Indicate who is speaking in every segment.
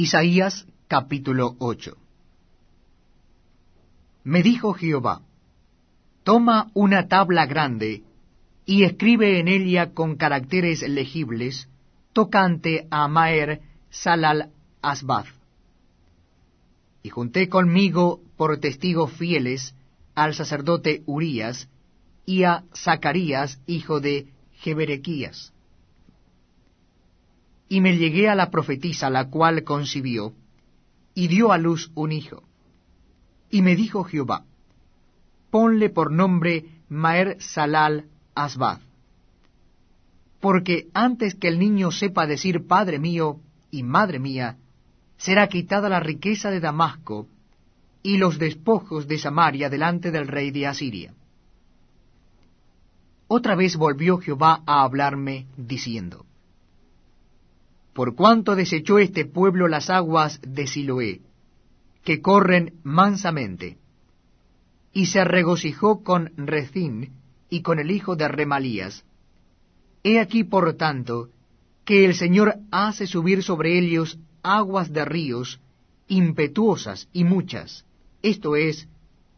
Speaker 1: Isaías capítulo 8 Me dijo Jehová, Toma una tabla grande y escribe en ella con caracteres legibles tocante a Maer Salal Asbaz. Y junté conmigo por testigos fieles al sacerdote Urías y a Zacarías, hijo de Jeberequías y me llegué a la profetisa, la cual concibió, y dio a luz un hijo. Y me dijo Jehová, ponle por nombre Maer Salal Asbaz, porque antes que el niño sepa decir Padre mío y Madre mía, será quitada la riqueza de Damasco y los despojos de Samaria delante del rey de Asiria. Otra vez volvió Jehová a hablarme, diciendo, por cuanto desechó este pueblo las aguas de Siloé, que corren mansamente, y se regocijó con Rezín y con el hijo de Remalías. He aquí, por tanto, que el Señor hace subir sobre ellos aguas de ríos impetuosas y muchas, esto es,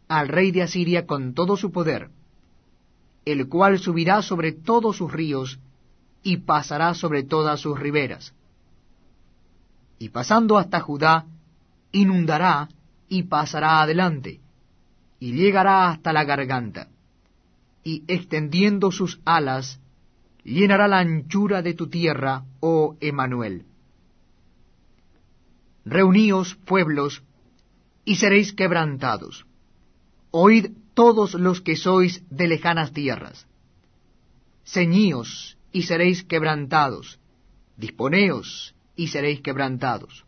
Speaker 1: al rey de Asiria con todo su poder, el cual subirá sobre todos sus ríos y pasará sobre todas sus riberas y pasando hasta Judá, inundará y pasará adelante, y llegará hasta la garganta, y extendiendo sus alas, llenará la anchura de tu tierra, oh Emanuel. Reuníos, pueblos, y seréis quebrantados. Oíd todos los que sois de lejanas tierras. Ceñíos, y seréis quebrantados. Disponeos, y seréis quebrantados.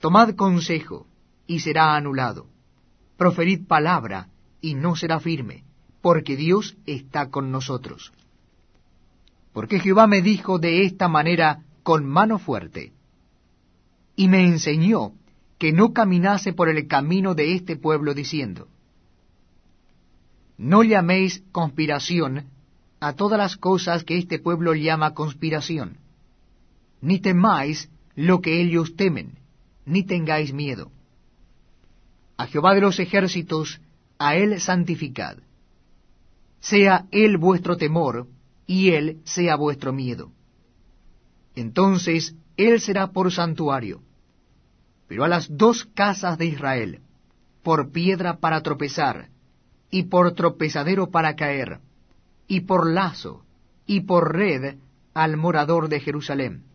Speaker 1: Tomad consejo, y será anulado. Proferid palabra, y no será firme, porque Dios está con nosotros. Porque Jehová me dijo de esta manera con mano fuerte, y me enseñó que no caminase por el camino de este pueblo, diciendo, No llaméis conspiración a todas las cosas que este pueblo llama conspiración ni temáis lo que ellos temen, ni tengáis miedo. A Jehová de los ejércitos, a él santificad. Sea él vuestro temor, y él sea vuestro miedo. Entonces él será por santuario, pero a las dos casas de Israel, por piedra para tropezar, y por tropezadero para caer, y por lazo, y por red al morador de Jerusalén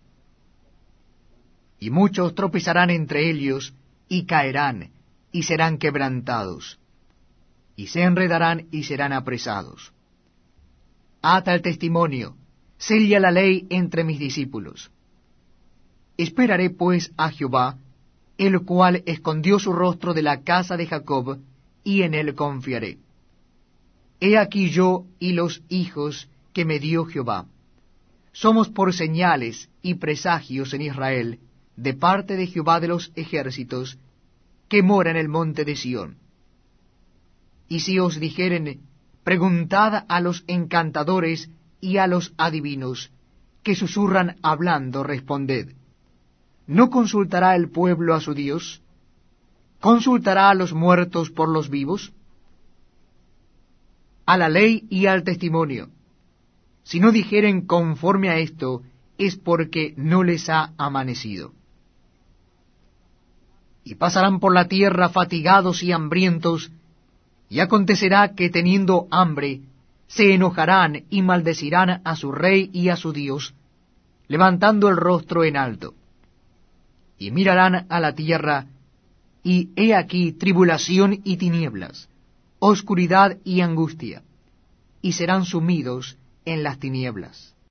Speaker 1: y muchos tropezarán entre ellos, y caerán, y serán quebrantados, y se enredarán y serán apresados. Ata el testimonio, sella la ley entre mis discípulos. Esperaré pues a Jehová, el cual escondió su rostro de la casa de Jacob, y en él confiaré. He aquí yo y los hijos que me dio Jehová. Somos por señales y presagios en Israel, de parte de Jehová de los ejércitos, que mora en el monte de Sión. Y si os dijeren, preguntad a los encantadores y a los adivinos, que susurran hablando, responded, ¿no consultará el pueblo a su Dios? ¿Consultará a los muertos por los vivos? A la ley y al testimonio. Si no dijeren conforme a esto, es porque no les ha amanecido y pasarán por la tierra fatigados y hambrientos, y acontecerá que teniendo hambre, se enojarán y maldecirán a su rey y a su Dios, levantando el rostro en alto. Y mirarán a la tierra, y he aquí tribulación y tinieblas, oscuridad y angustia, y serán sumidos en las tinieblas.